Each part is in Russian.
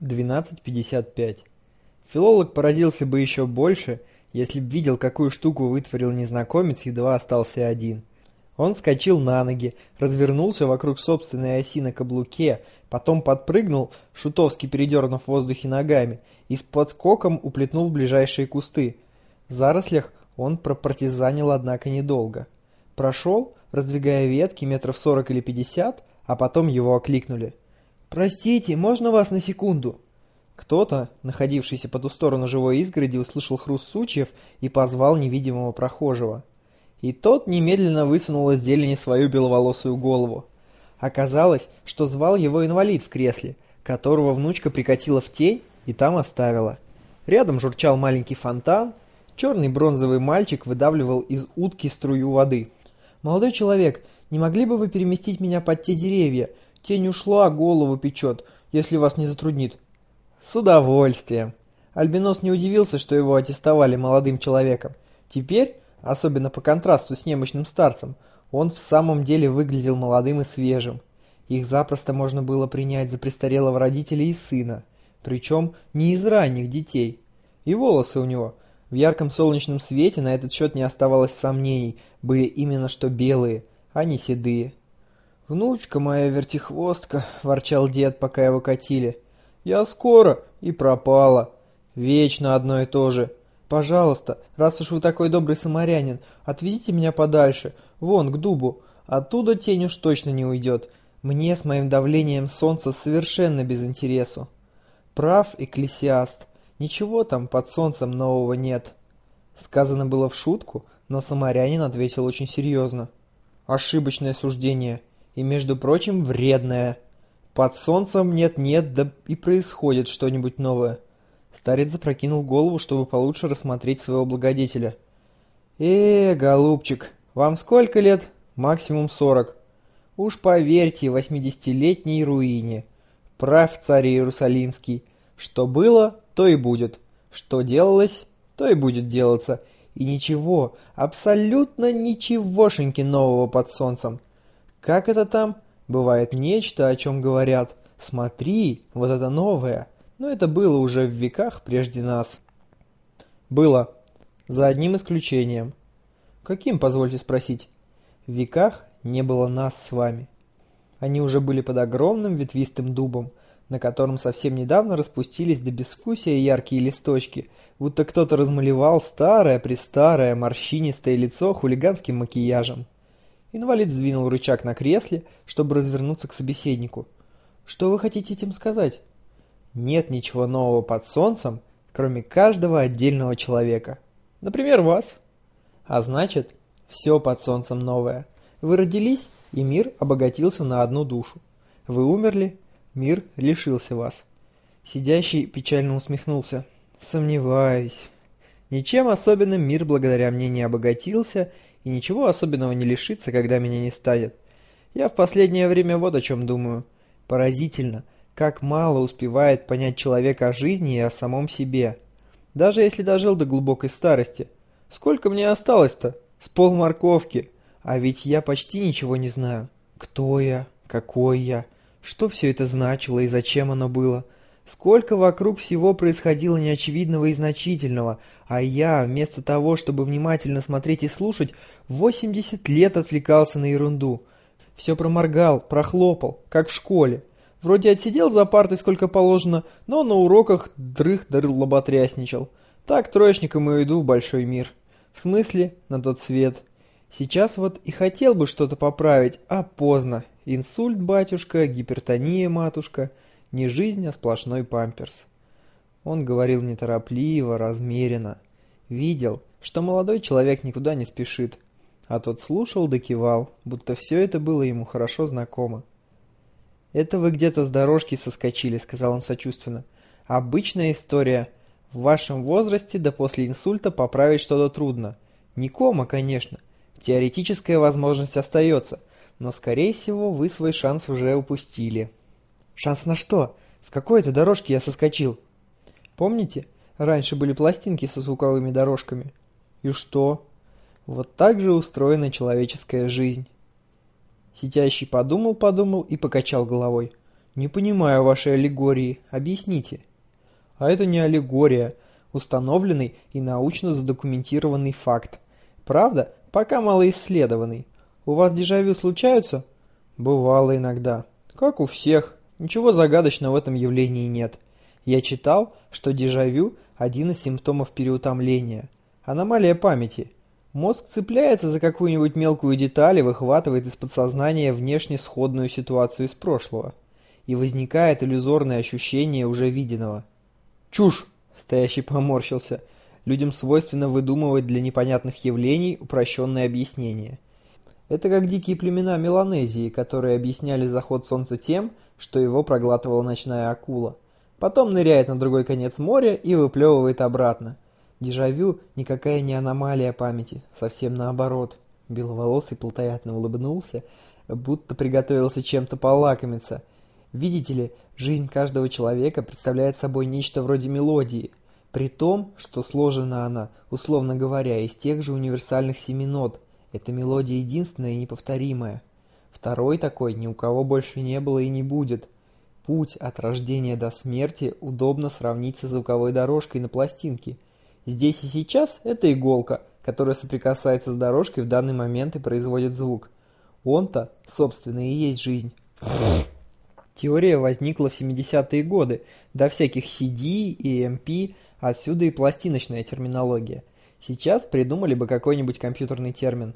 12.55. Филолог поразился бы еще больше, если б видел, какую штуку вытворил незнакомец, едва остался один. Он вскочил на ноги, развернулся вокруг собственной оси на каблуке, потом подпрыгнул, шутовски передернув в воздухе ногами, и с подскоком уплетнул ближайшие кусты. В зарослях он пропартизанил, однако, недолго. Прошел, раздвигая ветки метров сорок или пятьдесят, а потом его окликнули. «Простите, можно вас на секунду?» Кто-то, находившийся по ту сторону живой изгороди, услышал хруст сучьев и позвал невидимого прохожего. И тот немедленно высунул из зелени свою беловолосую голову. Оказалось, что звал его инвалид в кресле, которого внучка прикатила в тень и там оставила. Рядом журчал маленький фонтан, черный бронзовый мальчик выдавливал из утки струю воды. «Молодой человек, не могли бы вы переместить меня под те деревья? Тень ушла, голову печет, если вас не затруднит». С удовольствием. Альбинос не удивился, что его аттестовали молодым человеком. Теперь, особенно по контрасту с немощным старцем, он в самом деле выглядел молодым и свежим. Их запросто можно было принять за престарелого родителя и сына, причем не из ранних детей. И волосы у него, в ярком солнечном свете на этот счет не оставалось сомнений, были именно что белые, а не седые. «Внучка моя вертихвостка», – ворчал дед, пока его катили – я скоро и пропала. Вечно одно и то же. Пожалуйста, раз уж вы такой добрый самарянин, отвезите меня подальше, вон, к дубу. Оттуда тень уж точно не уйдет. Мне с моим давлением солнца совершенно без интересу. Прав экклесиаст. Ничего там под солнцем нового нет. Сказано было в шутку, но самарянин ответил очень серьезно. Ошибочное суждение. И, между прочим, вредное. Под солнцем нет-нет, да и происходит что-нибудь новое. Старец запрокинул голову, чтобы получше рассмотреть своего благодетеля. «Э, голубчик, вам сколько лет? Максимум сорок. Уж поверьте, восьмидесятилетней руине. Прав царь Иерусалимский. Что было, то и будет. Что делалось, то и будет делаться. И ничего, абсолютно ничегошеньки нового под солнцем. Как это там? Бывает нечто, о чем говорят «Смотри, вот это новое». Но это было уже в веках прежде нас. Было. За одним исключением. Каким, позвольте спросить? В веках не было нас с вами. Они уже были под огромным ветвистым дубом, на котором совсем недавно распустились до безвкусия яркие листочки, будто кто-то размалевал старое-престарое морщинистое лицо хулиганским макияжем. Инвалид сдвинул рычаг на кресле, чтобы развернуться к собеседнику. «Что вы хотите этим сказать?» «Нет ничего нового под солнцем, кроме каждого отдельного человека. Например, вас. А значит, все под солнцем новое. Вы родились, и мир обогатился на одну душу. Вы умерли, мир лишился вас». Сидящий печально усмехнулся. «Сомневаюсь. Ничем особенным мир благодаря мне не обогатился, и ничего особенного не лишится, когда меня не станет. Я в последнее время вот о чем думаю. Поразительно, как мало успевает понять человек о жизни и о самом себе. Даже если дожил до глубокой старости. Сколько мне осталось-то? С полморковки. А ведь я почти ничего не знаю. Кто я? Какой я? Что все это значило и зачем оно было? Сколько вокруг всего происходило неочевидного и значительного, а я, вместо того, чтобы внимательно смотреть и слушать, 80 лет отвлекался на ерунду. Все проморгал, прохлопал, как в школе. Вроде отсидел за партой сколько положено, но на уроках дрых да лоботрясничал. Так троечником и иду в большой мир. В смысле, на тот свет. Сейчас вот и хотел бы что-то поправить, а поздно. Инсульт, батюшка, гипертония, матушка – не жизнь, а сплошной памперс. Он говорил неторопливо, размеренно. Видел, что молодой человек никуда не спешит, а тот слушал да кивал, будто все это было ему хорошо знакомо. «Это вы где-то с дорожки соскочили», — сказал он сочувственно. «Обычная история. В вашем возрасте да после инсульта поправить что-то трудно. Не кома, конечно. Теоретическая возможность остается, но, скорее всего, вы свой шанс уже упустили». Шанс на что? С какой это дорожки я соскочил? Помните, раньше были пластинки со звуковыми дорожками? И что? Вот так же устроена человеческая жизнь. Сидящий подумал-подумал и покачал головой. Не понимаю вашей аллегории. Объясните. А это не аллегория, установленный и научно задокументированный факт. Правда, пока малоисследованный. У вас дежавю случаются? Бывало иногда. Как у всех. Ничего загадочного в этом явлении нет. Я читал, что дежавю – один из симптомов переутомления. Аномалия памяти. Мозг цепляется за какую-нибудь мелкую деталь и выхватывает из подсознания внешне сходную ситуацию из прошлого. И возникает иллюзорное ощущение уже виденного. «Чушь!» – стоящий поморщился. Людям свойственно выдумывать для непонятных явлений упрощенные объяснения. Это как дикие племена Меланезии, которые объясняли заход солнца тем, что его проглатывала ночная акула. Потом ныряет на другой конец моря и выплевывает обратно. Дежавю никакая не аномалия памяти, совсем наоборот. Беловолосый плотоятно улыбнулся, будто приготовился чем-то полакомиться. Видите ли, жизнь каждого человека представляет собой нечто вроде мелодии, при том, что сложена она, условно говоря, из тех же универсальных семи нот. Эта мелодия единственная и неповторимая. Второй такой ни у кого больше не было и не будет. Путь от рождения до смерти удобно сравнить со звуковой дорожкой на пластинке – Здесь и сейчас это иголка, которая соприкасается с дорожкой в данный момент и производит звук. Он-то, собственно, и есть жизнь. Теория возникла в 70-е годы, до всяких CD и MP, отсюда и пластиночная терминология. Сейчас придумали бы какой-нибудь компьютерный термин.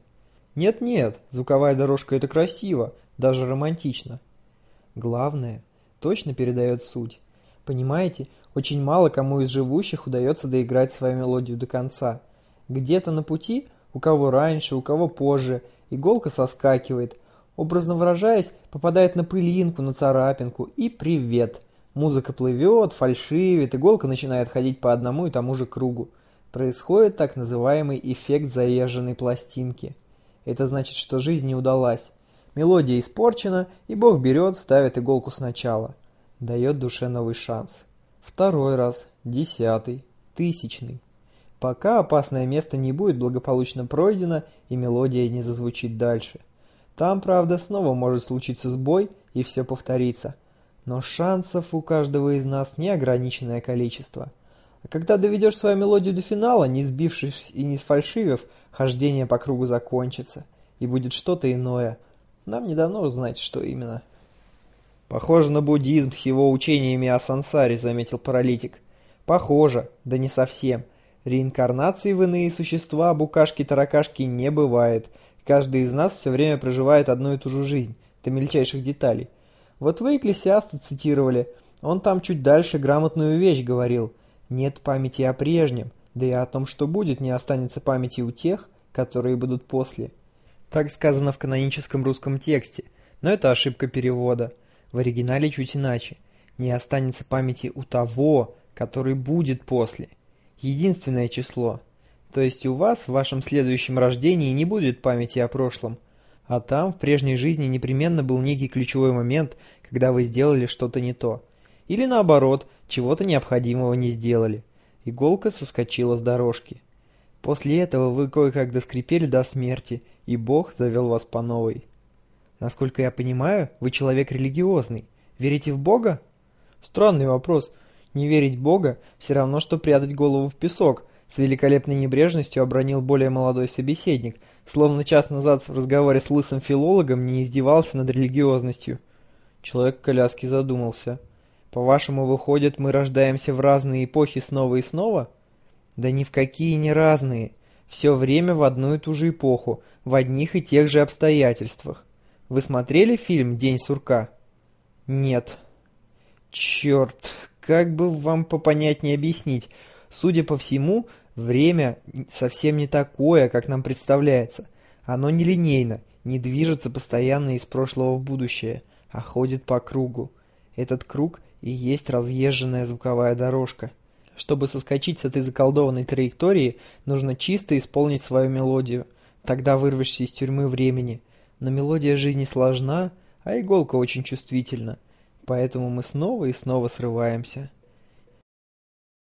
Нет-нет, звуковая дорожка это красиво, даже романтично. Главное, точно передает суть. Понимаете, очень мало кому из живущих удается доиграть свою мелодию до конца. Где-то на пути, у кого раньше, у кого позже, иголка соскакивает, образно выражаясь, попадает на пылинку, на царапинку и привет. Музыка плывет, фальшивит, иголка начинает ходить по одному и тому же кругу. Происходит так называемый эффект заезженной пластинки. Это значит, что жизнь не удалась. Мелодия испорчена, и Бог берет, ставит иголку сначала. Дает душе новый шанс. Второй раз, десятый, тысячный. Пока опасное место не будет благополучно пройдено и мелодия не зазвучит дальше. Там, правда, снова может случиться сбой и все повторится. Но шансов у каждого из нас неограниченное количество. А когда доведешь свою мелодию до финала, не сбившись и не сфальшивив, хождение по кругу закончится. И будет что-то иное. Нам не дано узнать, что именно. «Похоже на буддизм с его учениями о сансаре», — заметил паралитик. «Похоже, да не совсем. Реинкарнации в иные существа, букашки-таракашки не бывает. Каждый из нас все время проживает одну и ту же жизнь, до мельчайших деталей. Вот вы Экклесиаста цитировали. Он там чуть дальше грамотную вещь говорил. Нет памяти о прежнем, да и о том, что будет, не останется памяти у тех, которые будут после. Так сказано в каноническом русском тексте, но это ошибка перевода. В оригинале чуть иначе. Не останется памяти у того, который будет после. Единственное число. То есть у вас в вашем следующем рождении не будет памяти о прошлом. А там в прежней жизни непременно был некий ключевой момент, когда вы сделали что-то не то. Или наоборот, чего-то необходимого не сделали. Иголка соскочила с дорожки. После этого вы кое-как доскрипели до смерти, и Бог завел вас по новой. Насколько я понимаю, вы человек религиозный. Верите в Бога? Странный вопрос. Не верить Бога все равно, что прятать голову в песок. С великолепной небрежностью обронил более молодой собеседник, словно час назад в разговоре с лысым филологом не издевался над религиозностью. Человек в коляске задумался. По-вашему, выходит, мы рождаемся в разные эпохи снова и снова? Да ни в какие не разные. Все время в одну и ту же эпоху, в одних и тех же обстоятельствах. Вы смотрели фильм «День сурка»? Нет. Черт, как бы вам попонятнее объяснить. Судя по всему, время совсем не такое, как нам представляется. Оно нелинейно, не движется постоянно из прошлого в будущее, а ходит по кругу. Этот круг и есть разъезженная звуковая дорожка. Чтобы соскочить с этой заколдованной траектории, нужно чисто исполнить свою мелодию. Тогда вырвешься из тюрьмы времени – но мелодия жизни сложна, а иголка очень чувствительна, поэтому мы снова и снова срываемся.